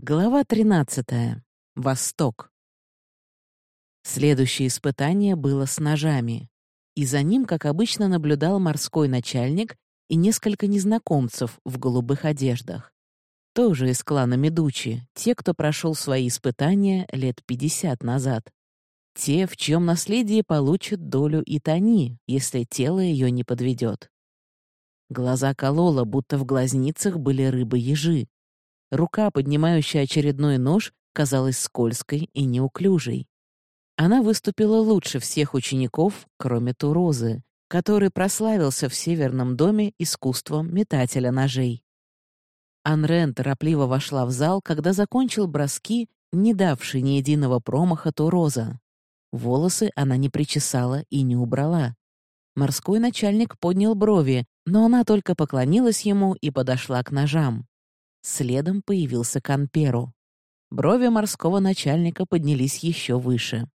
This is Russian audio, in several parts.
Глава 13. Восток. Следующее испытание было с ножами. И за ним, как обычно, наблюдал морской начальник и несколько незнакомцев в голубых одеждах. Тоже из клана Медучи, те, кто прошел свои испытания лет 50 назад. Те, в чьем наследии получат долю и Тани, если тело ее не подведет. Глаза колола, будто в глазницах были рыбы-ежи, Рука, поднимающая очередной нож, казалась скользкой и неуклюжей. Она выступила лучше всех учеников, кроме Турозы, который прославился в Северном доме искусством метателя ножей. Анрен торопливо вошла в зал, когда закончил броски, не давший ни единого промаха Туроза. Волосы она не причесала и не убрала. Морской начальник поднял брови, но она только поклонилась ему и подошла к ножам. Следом появился Канперу. Брови морского начальника поднялись еще выше.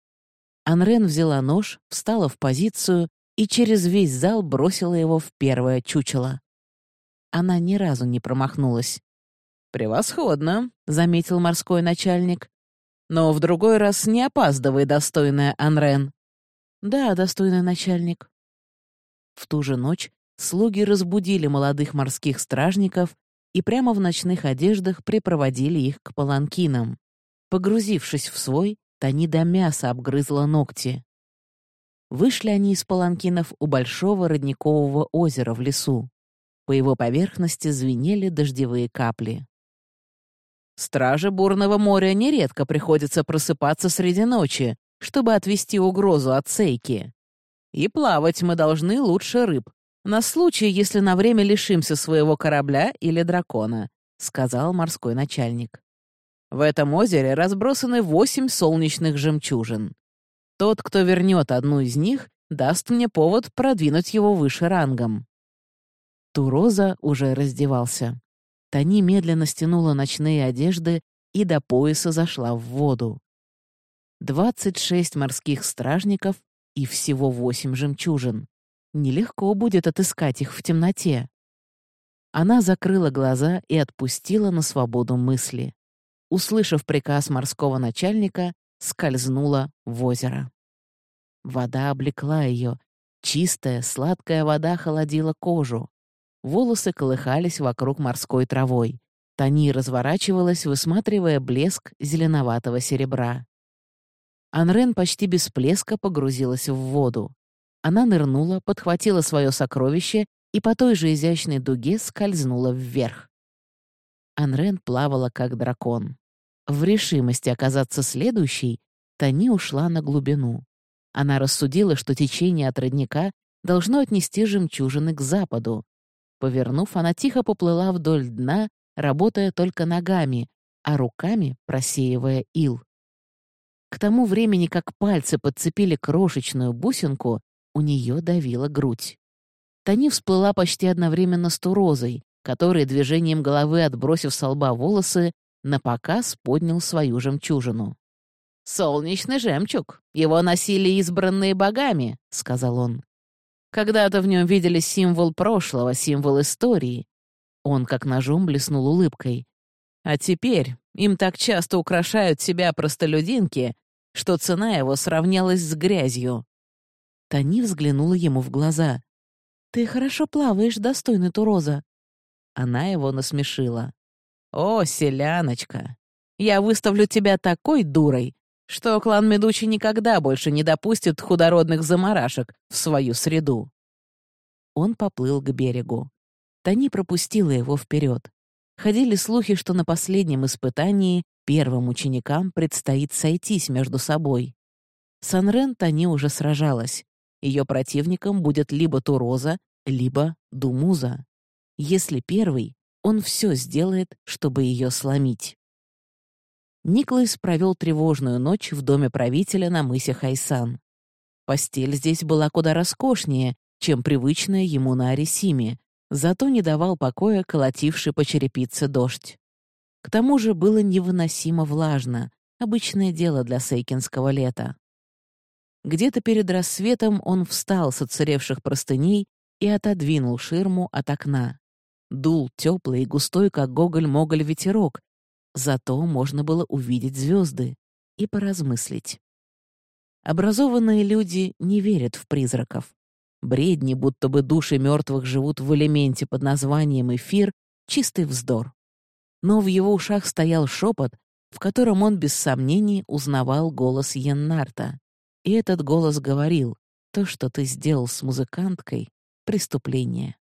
Анрен взяла нож, встала в позицию и через весь зал бросила его в первое чучело. Она ни разу не промахнулась. «Превосходно», — заметил морской начальник. «Но в другой раз не опаздывай, достойная Анрен». «Да, достойный начальник». В ту же ночь слуги разбудили молодых морских стражников и прямо в ночных одеждах припроводили их к паланкинам. Погрузившись в свой, Тани до мяса обгрызла ногти. Вышли они из паланкинов у большого родникового озера в лесу. По его поверхности звенели дождевые капли. Страже бурного моря нередко приходится просыпаться среди ночи, чтобы отвести угрозу от Сейки. И плавать мы должны лучше рыб, на случай, если на время лишимся своего корабля или дракона», — сказал морской начальник. «В этом озере разбросаны восемь солнечных жемчужин. Тот, кто вернет одну из них, даст мне повод продвинуть его выше рангом». Туроза уже раздевался. Тани медленно стянула ночные одежды и до пояса зашла в воду. Двадцать шесть морских стражников и всего восемь жемчужин. Нелегко будет отыскать их в темноте. Она закрыла глаза и отпустила на свободу мысли. Услышав приказ морского начальника, скользнула в озеро. Вода облекла ее. Чистая, сладкая вода холодила кожу. Волосы колыхались вокруг морской травой. Тани разворачивалась, высматривая блеск зеленоватого серебра. Анрен почти без плеска погрузилась в воду. Она нырнула, подхватила свое сокровище и по той же изящной дуге скользнула вверх. Анрен плавала как дракон. В решимости оказаться следующей, Тани ушла на глубину. Она рассудила, что течение от родника должно отнести жемчужины к западу. Повернув, она тихо поплыла вдоль дна, работая только ногами, а руками просеивая ил. К тому времени, как пальцы подцепили крошечную бусинку, у нее давила грудь. Тани всплыла почти одновременно с Турозой, который, движением головы отбросив со лба волосы, на показ поднял свою жемчужину. «Солнечный жемчуг. Его носили избранные богами», — сказал он. «Когда-то в нем видели символ прошлого, символ истории». Он как ножом блеснул улыбкой. «А теперь им так часто украшают себя простолюдинки, что цена его сравнялась с грязью. Тани взглянула ему в глаза. «Ты хорошо плаваешь, достойный Туроза». Она его насмешила. «О, селяночка, я выставлю тебя такой дурой, что клан Медучи никогда больше не допустит худородных заморашек в свою среду». Он поплыл к берегу. Тани пропустила его вперед. Ходили слухи, что на последнем испытании первым ученикам предстоит сойтись между собой. С Анрен Тани уже сражалась. Ее противником будет либо Туроза, либо Думуза. Если первый, он все сделает, чтобы ее сломить. Никлайс провел тревожную ночь в доме правителя на мысе Хайсан. Постель здесь была куда роскошнее, чем привычная ему на Арисиме, зато не давал покоя колотивший по черепице дождь. К тому же было невыносимо влажно, обычное дело для сейкинского лета. Где-то перед рассветом он встал с отсыревших простыней и отодвинул ширму от окна. Дул теплый и густой, как гоголь-моголь, ветерок, Зато можно было увидеть звезды и поразмыслить. Образованные люди не верят в призраков. Бредни, будто бы души мертвых живут в элементе под названием эфир, чистый вздор. Но в его ушах стоял шепот, в котором он без сомнений узнавал голос Яннарта. И этот голос говорил, то, что ты сделал с музыканткой — преступление.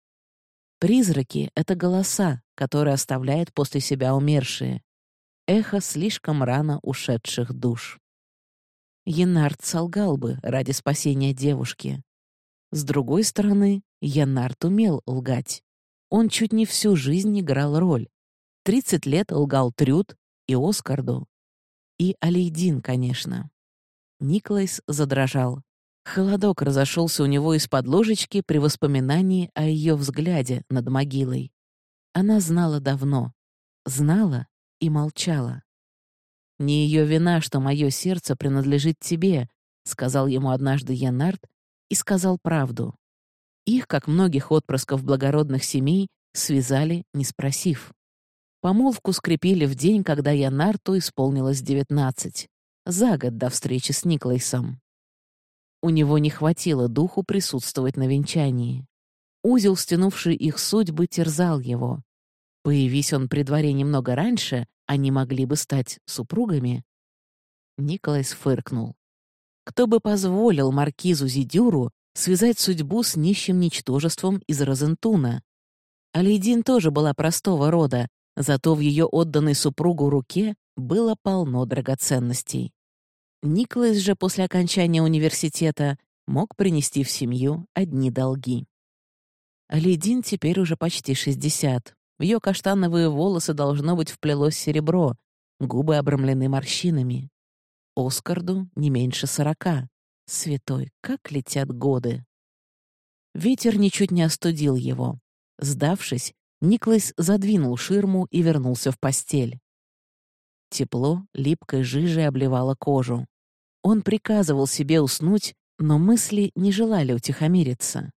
Призраки — это голоса, которые оставляют после себя умершие. Эхо слишком рано ушедших душ. Янард солгал бы ради спасения девушки. С другой стороны, Янард умел лгать. Он чуть не всю жизнь играл роль. Тридцать лет лгал Трюд и Оскарду. И Алейдин, конечно. Никлайс задрожал. Холодок разошелся у него из-под ложечки при воспоминании о ее взгляде над могилой. Она знала давно. Знала и молчала. «Не ее вина, что мое сердце принадлежит тебе», — сказал ему однажды Янард и сказал правду. Их, как многих отпрысков благородных семей, связали, не спросив. Помолвку скрепили в день, когда Янарту исполнилось девятнадцать, за год до встречи с Никлайсом. У него не хватило духу присутствовать на венчании. Узел, стянувший их судьбы, терзал его. Появись он при дворе немного раньше, они могли бы стать супругами. Николайс фыркнул. Кто бы позволил маркизу Зидюру связать судьбу с нищим ничтожеством из Розентуна? Алейдин тоже была простого рода, зато в ее отданной супругу руке было полно драгоценностей. Николас же после окончания университета мог принести в семью одни долги. Алейдин теперь уже почти 60. В ее каштановые волосы должно быть вплелось серебро, губы обрамлены морщинами. Оскарду не меньше сорока. Святой, как летят годы. Ветер ничуть не остудил его. Сдавшись, Никлас задвинул ширму и вернулся в постель. Тепло липкой жижей обливало кожу. Он приказывал себе уснуть, но мысли не желали утихомириться.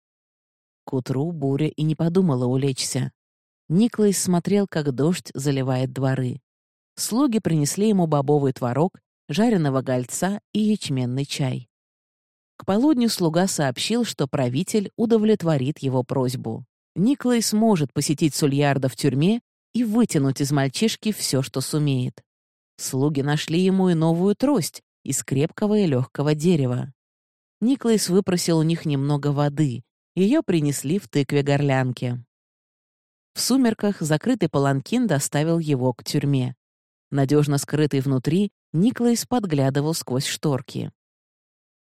К утру буря и не подумала улечься. Никлайс смотрел, как дождь заливает дворы. Слуги принесли ему бобовый творог, жареного гольца и ячменный чай. К полудню слуга сообщил, что правитель удовлетворит его просьбу. Никлай сможет посетить Сульярда в тюрьме и вытянуть из мальчишки все, что сумеет. Слуги нашли ему и новую трость из крепкого и легкого дерева. Никлайс выпросил у них немного воды. Ее принесли в тыкве-горлянке. В сумерках закрытый паланкин доставил его к тюрьме. Надежно скрытый внутри, Никлайс подглядывал сквозь шторки.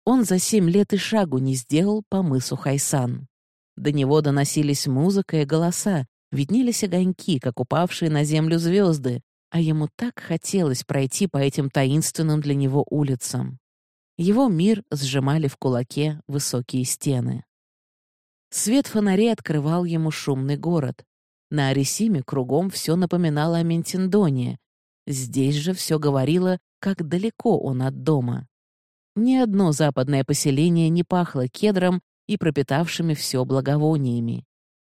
Он за семь лет и шагу не сделал по мысу Хайсан. До него доносились музыка и голоса, виднелись огоньки, как упавшие на землю звезды, а ему так хотелось пройти по этим таинственным для него улицам. Его мир сжимали в кулаке высокие стены. Свет фонарей открывал ему шумный город. На Арисиме кругом все напоминало о Ментиндоне. Здесь же все говорило, как далеко он от дома. Ни одно западное поселение не пахло кедром и пропитавшими все благовониями.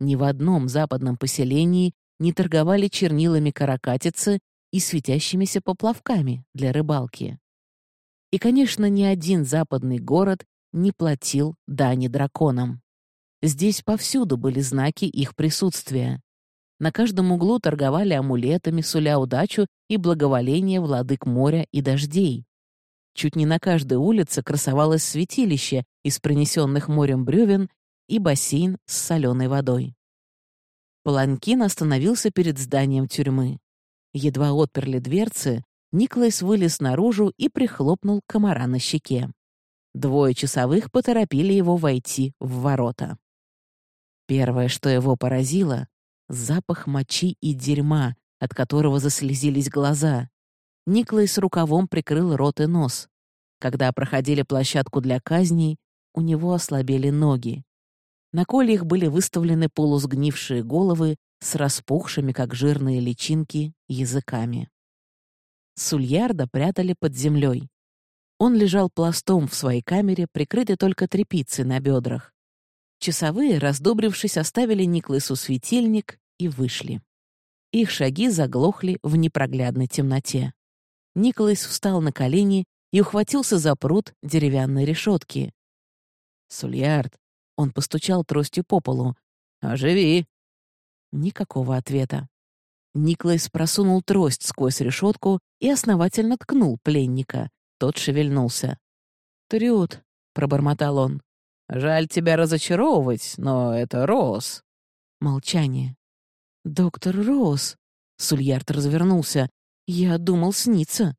Ни в одном западном поселении не торговали чернилами каракатицы и светящимися поплавками для рыбалки. И, конечно, ни один западный город не платил дани драконам. Здесь повсюду были знаки их присутствия. На каждом углу торговали амулетами, суля удачу и благоволение владык моря и дождей. Чуть не на каждой улице красовалось святилище из принесенных морем бревен и бассейн с соленой водой. Паланкин остановился перед зданием тюрьмы. Едва отперли дверцы, Никлайс вылез наружу и прихлопнул комара на щеке. Двое часовых поторопили его войти в ворота. Первое, что его поразило, Запах мочи и дерьма, от которого заслезились глаза. Никлай с рукавом прикрыл рот и нос. Когда проходили площадку для казней, у него ослабели ноги. На кольях были выставлены полусгнившие головы с распухшими, как жирные личинки, языками. Сульярда прятали под землей. Он лежал пластом в своей камере, прикрытый только тряпицей на бедрах. Часовые, раздобрившись, оставили Никласу светильник и вышли. Их шаги заглохли в непроглядной темноте. Николас встал на колени и ухватился за пруд деревянной решетки. «Сульярд!» — он постучал тростью по полу. «Оживи!» Никакого ответа. Никлайс просунул трость сквозь решетку и основательно ткнул пленника. Тот шевельнулся. «Трюд», — пробормотал он. «Жаль тебя разочаровывать, но это Роуз». Молчание. «Доктор Роуз», — Сульярд развернулся. «Я думал, снится».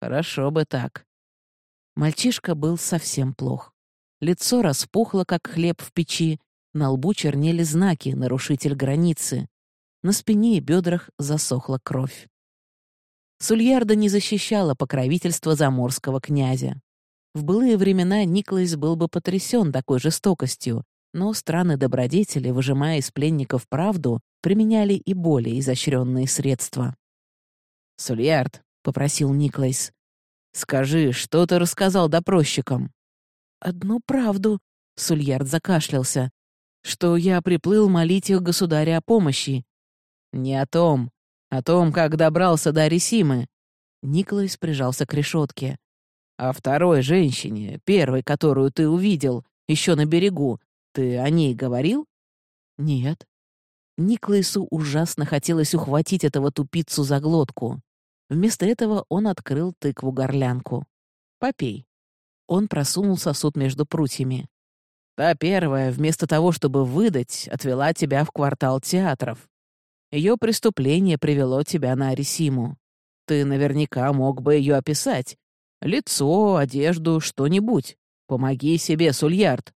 «Хорошо бы так». Мальчишка был совсем плох. Лицо распухло, как хлеб в печи, на лбу чернели знаки «Нарушитель границы». На спине и бедрах засохла кровь. Сульярда не защищала покровительство заморского князя. В былые времена Николас был бы потрясен такой жестокостью, но страны-добродетели, выжимая из пленников правду, применяли и более изощренные средства. «Сульярд», — попросил Николас, — «скажи, что ты рассказал допросчикам?» «Одну правду», — Сульярд закашлялся что я приплыл молить их государя о помощи. Не о том, о том, как добрался до Арисимы. Николас прижался к решетке. О второй женщине, первой, которую ты увидел, еще на берегу. Ты о ней говорил? Нет. Никлайсу ужасно хотелось ухватить этого тупицу за глотку. Вместо этого он открыл тыкву-горлянку. «Попей». Он просунул сосуд между прутьями. Та первая, вместо того, чтобы выдать, отвела тебя в квартал театров. Ее преступление привело тебя на Арисиму. Ты наверняка мог бы ее описать. Лицо, одежду, что-нибудь. Помоги себе, Сульярд.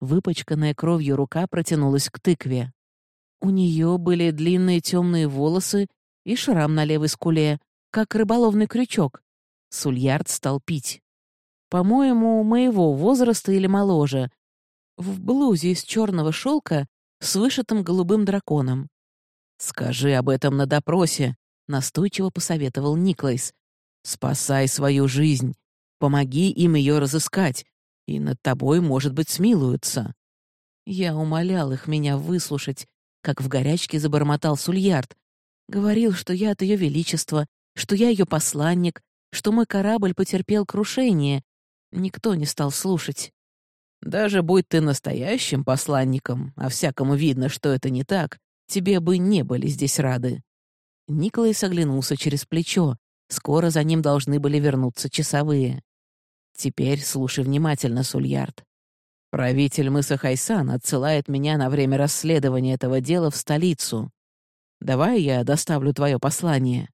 Выпачканная кровью рука протянулась к тыкве. У нее были длинные темные волосы и шрам на левой скуле, как рыболовный крючок. Сульярд стал пить. По-моему, моего возраста или моложе. В блузе из черного шелка с вышитым голубым драконом. «Скажи об этом на допросе», — настойчиво посоветовал Никлайс. «Спасай свою жизнь. Помоги им ее разыскать, и над тобой, может быть, смилуются». Я умолял их меня выслушать, как в горячке забормотал Сульярд. Говорил, что я от ее величества, что я ее посланник, что мой корабль потерпел крушение, Никто не стал слушать. Даже будь ты настоящим посланником, а всякому видно, что это не так, тебе бы не были здесь рады. Николай оглянулся через плечо. Скоро за ним должны были вернуться часовые. Теперь слушай внимательно, Сульярд. Правитель мыса Хайсан отсылает меня на время расследования этого дела в столицу. Давай я доставлю твое послание.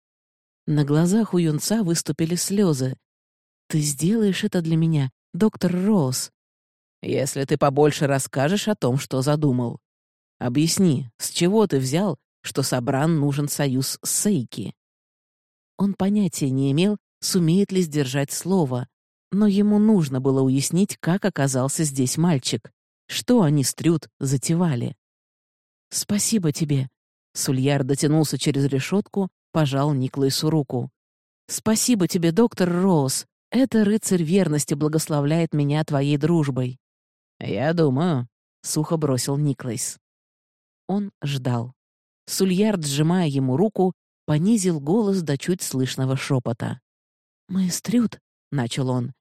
На глазах у юнца выступили слезы, ты сделаешь это для меня, доктор Роуз. Если ты побольше расскажешь о том, что задумал. Объясни, с чего ты взял, что Собран нужен союз с Сейки?» Он понятия не имел, сумеет ли сдержать слово, но ему нужно было уяснить, как оказался здесь мальчик, что они с Трюд затевали. «Спасибо тебе», — Сульяр дотянулся через решетку, пожал Никлайсу руку. «Спасибо тебе, доктор Роуз. Это рыцарь верности благословляет меня твоей дружбой». «Я думаю», — сухо бросил Никлайс. Он ждал. Сульярд, сжимая ему руку, понизил голос до чуть слышного шепота. «Мы стрют», — начал он.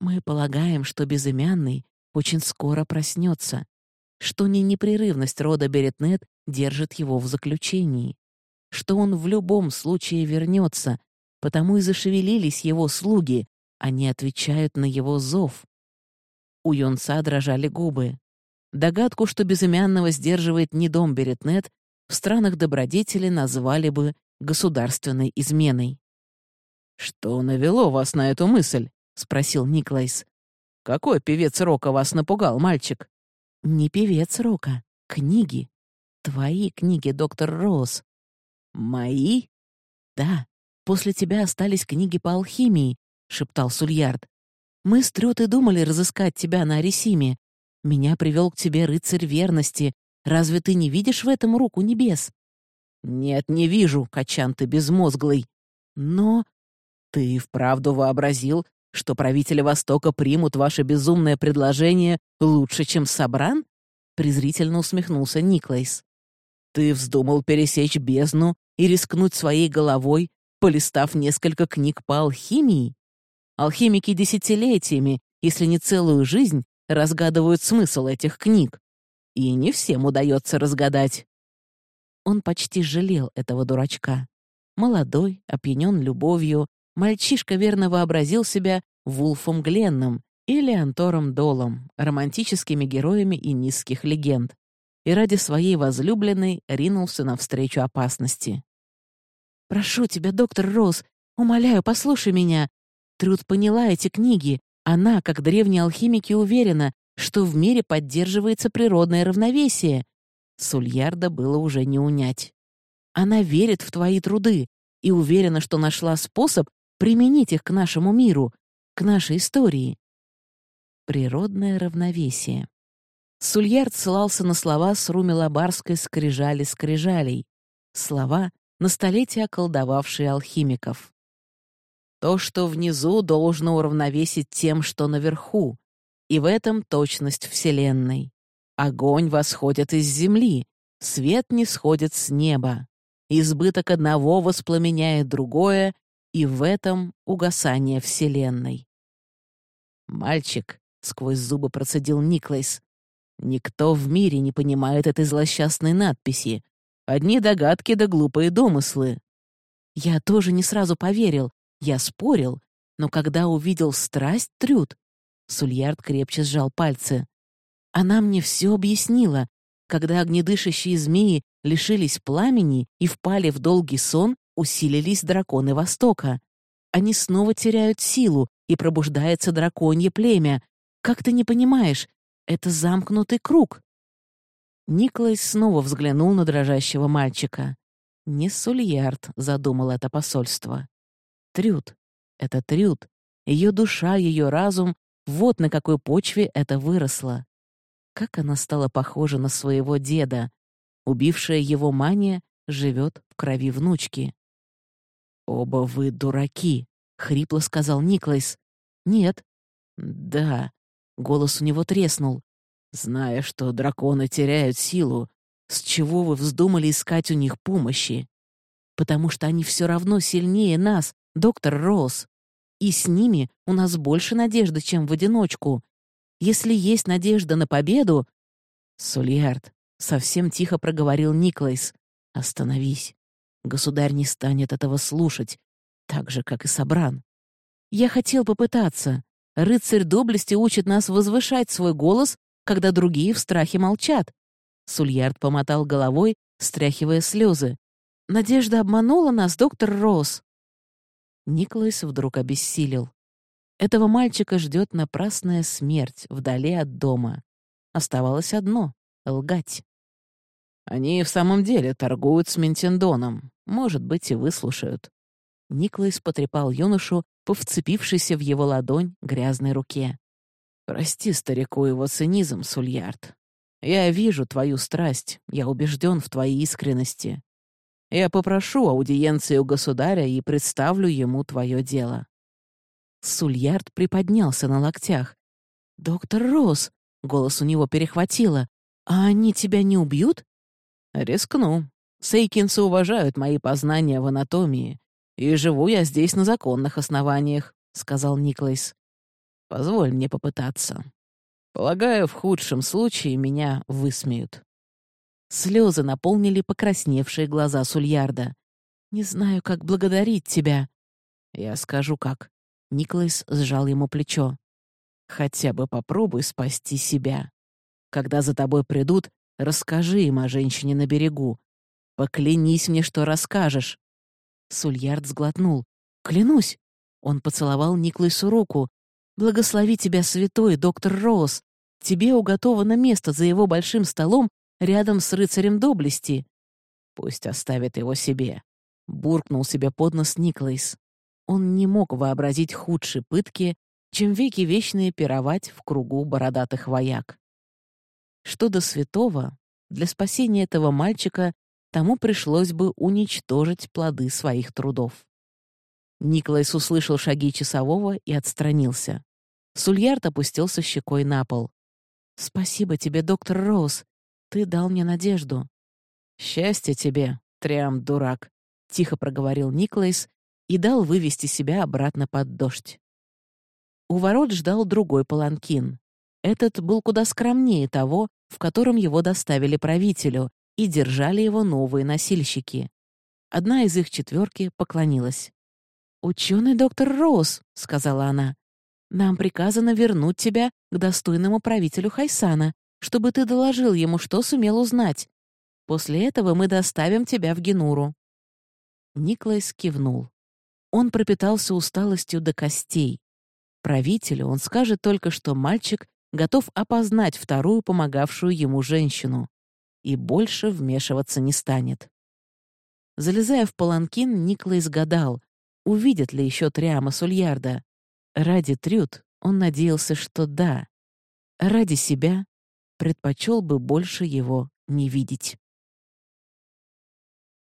«Мы полагаем, что безымянный очень скоро проснется, что не непрерывность рода Беретнет держит его в заключении, что он в любом случае вернется, потому и зашевелились его слуги, они отвечают на его зов. У юнца дрожали губы. Догадку, что безымянного сдерживает не дом Беретнет, в странах добродетели назвали бы государственной изменой. «Что навело вас на эту мысль?» — спросил Никлайс. «Какой певец рока вас напугал, мальчик?» «Не певец рока. Книги. Твои книги, доктор Роуз». «Мои?» «Да. После тебя остались книги по алхимии, — шептал Сульярд. «Мы с Трётой думали разыскать тебя на Арисиме. Меня привел к тебе рыцарь верности. Разве ты не видишь в этом руку небес?» «Нет, не вижу, качан ты безмозглый. Но ты вправду вообразил, что правители Востока примут ваше безумное предложение лучше, чем Сабран?» презрительно усмехнулся Никлайс. Ты вздумал пересечь бездну и рискнуть своей головой, полистав несколько книг по алхимии? Алхимики десятилетиями, если не целую жизнь, разгадывают смысл этих книг. И не всем удается разгадать. Он почти жалел этого дурачка. Молодой, опьянен любовью, мальчишка верно вообразил себя Вулфом Гленном или Антором Долом, романтическими героями и низких легенд, и ради своей возлюбленной ринулся навстречу опасности. «Прошу тебя, доктор Роуз, умоляю, послушай меня. Труд поняла эти книги. Она, как древние алхимики, уверена, что в мире поддерживается природное равновесие. Сульярда было уже не унять. Она верит в твои труды и уверена, что нашла способ применить их к нашему миру, к нашей истории. Природное равновесие. Сульярд ссылался на слова с Румелабарской скрижали-скрижалей. Слова, на столетия околдовавшие алхимиков. То, что внизу, должно уравновесить тем, что наверху, и в этом точность Вселенной. Огонь восходит из земли, свет не сходит с неба. Избыток одного воспламеняет другое, и в этом угасание Вселенной. «Мальчик», — сквозь зубы процедил Никлайс, — «никто в мире не понимает этой злосчастной надписи. Одни догадки да глупые домыслы». Я тоже не сразу поверил, я спорил, но когда увидел страсть Трюд, Сульярд крепче сжал пальцы. Она мне все объяснила. Когда огнедышащие змеи лишились пламени и впали в долгий сон, усилились драконы Востока. Они снова теряют силу, и пробуждается драконье племя. Как ты не понимаешь, это замкнутый круг. Николай снова взглянул на дрожащего мальчика. Не Сульярд задумал это посольство. Трюд. Это Трюд. Ее душа, ее разум вот на какой почве это выросло. Как она стала похожа на своего деда. Убившая его мания живет в крови внучки. «Оба вы дураки», — хрипло сказал Никлайс. «Нет». «Да». Голос у него треснул. «Зная, что драконы теряют силу, с чего вы вздумали искать у них помощи? Потому что они все равно сильнее нас, доктор Росс. И с ними у нас больше надежды, чем в одиночку. Если есть надежда на победу... Сульярд, совсем тихо проговорил Никлайс. Остановись. Государь не станет этого слушать, так же, как и Собран. Я хотел попытаться. Рыцарь доблести учит нас возвышать свой голос, когда другие в страхе молчат. Сульярд помотал головой, стряхивая слезы. «Надежда обманула нас, доктор Росс. Николас вдруг обессилел. Этого мальчика ждет напрасная смерть вдали от дома. Оставалось одно — лгать. Они в самом деле торгуют с Ментендоном. Может быть, и выслушают. Николас потрепал юношу по вцепившейся в его ладонь грязной руке. «Прости старику его цинизм, Сульярд. Я вижу твою страсть, я убежден в твоей искренности. Я попрошу аудиенции у государя и представлю ему твое дело». Сульярд приподнялся на локтях. «Доктор Росс», — голос у него перехватило, «а они тебя не убьют?» «Рискну. Сейкинцы уважают мои познания в анатомии, и живу я здесь на законных основаниях», — сказал Никлайс. «Позволь мне попытаться. Полагаю, в худшем случае меня высмеют». Слезы наполнили покрасневшие глаза Сульярда. «Не знаю, как благодарить тебя». «Я скажу, как». Николас сжал ему плечо. «Хотя бы попробуй спасти себя. Когда за тобой придут, расскажи им о женщине на берегу. Поклянись мне, что расскажешь». Сульярд сглотнул. «Клянусь!» Он поцеловал Никлайсу руку. «Благослови тебя, святой доктор Роуз. Тебе уготовано место за его большим столом рядом с рыцарем доблести. Пусть оставит его себе. Буркнул себе под нос Никлайс. Он не мог вообразить худшие пытки, чем веки вечные пировать в кругу бородатых вояк. Что до святого, для спасения этого мальчика тому пришлось бы уничтожить плоды своих трудов. Николайс услышал шаги часового и отстранился. Сульярд опустился щекой на пол. «Спасибо тебе, доктор Роуз. Ты дал мне надежду». «Счастье тебе, Триам, дурак», — тихо проговорил Никлайс и дал вывести себя обратно под дождь. У ворот ждал другой паланкин. Этот был куда скромнее того, в котором его доставили правителю, и держали его новые носильщики. Одна из их четверки поклонилась. «Ученый доктор Роуз», — сказала она, — «нам приказано вернуть тебя к достойному правителю Хайсана, чтобы ты доложил ему, что сумел узнать. После этого мы доставим тебя в Генуру». Никлайс кивнул. Он пропитался усталостью до костей. Правителю он скажет только, что мальчик готов опознать вторую помогавшую ему женщину и больше вмешиваться не станет. Залезая в паланкин, Никлайс гадал, увидит ли еще Триама Сульярда. Ради Трюд он надеялся, что да. Ради себя предпочел бы больше его не видеть.